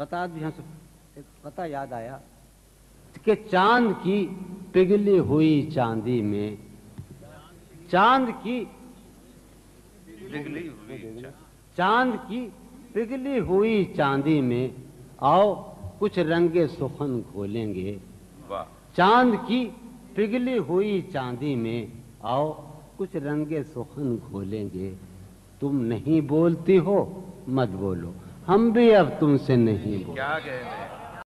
قطع بھی ہاں ایک قطع یاد آیا کہ چاند کی پگھلی ہوئی چاندی میں چاند کی چاند کی پگھلی ہوئی چاندی میں آؤ کچھ رنگ سخن کھولیں گے۔ چاند کی پگھلی ہوئی چاندی میں آؤ کچھ رنگ سخن کھولیں گے۔ تم نہیں بولتی ہو مت بولو۔ ہم بھی اب تم سے نہیں بولیں۔ کیا گئے